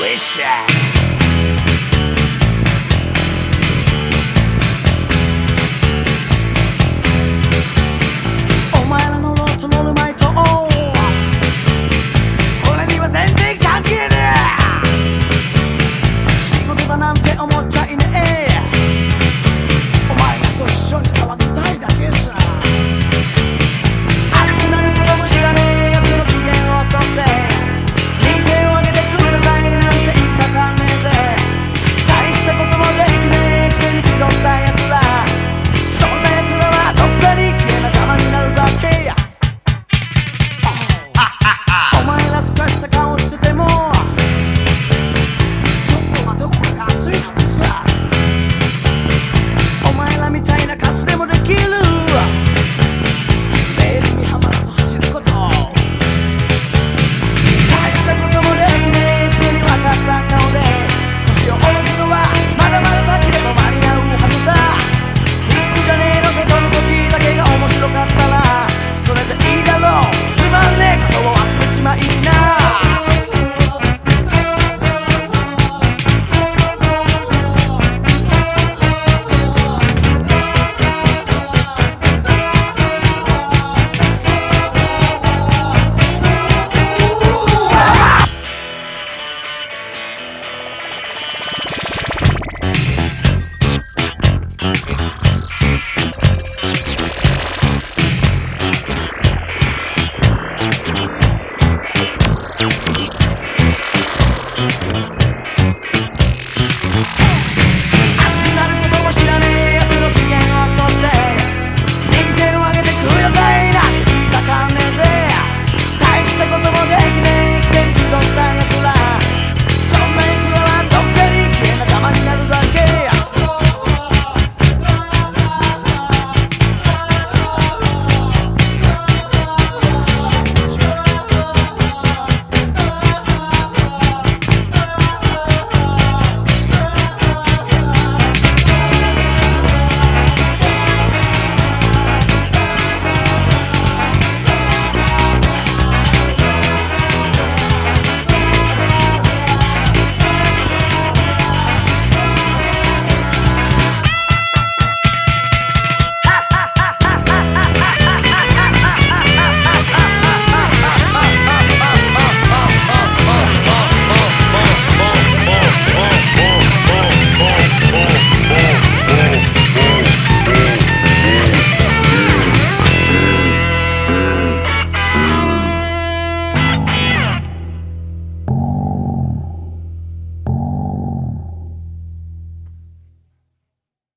wish I